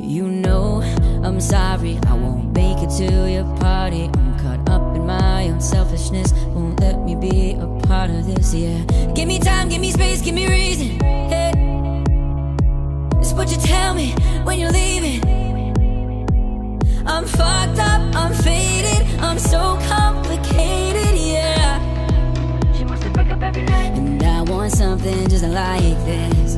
You know I'm sorry, I won't make it to your party. I'm caught up in my own selfishness, won't let me be a part of this. Yeah, give me time, give me space, give me reason. Hey. It's what you tell me when you're leaving. I'm fucked up, I'm faded, I'm so complicated, yeah. She wants to break up every night. And I want something just like this.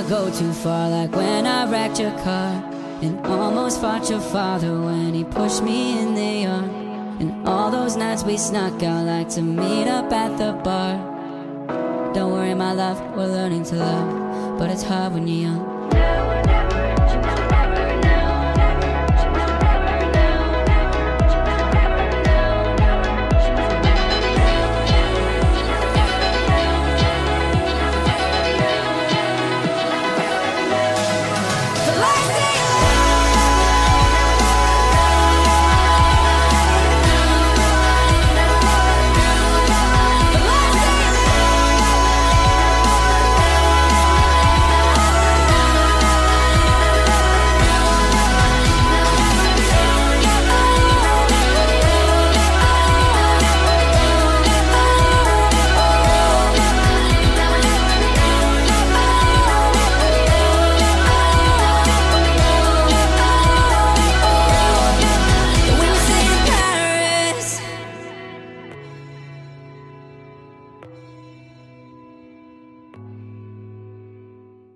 I go too far, like when I wrecked your car. And almost fought your father when he pushed me in the yard. And all those nights we snuck out like to meet up at the bar. Don't worry, my love, we're learning to love. But it's hard when you're young.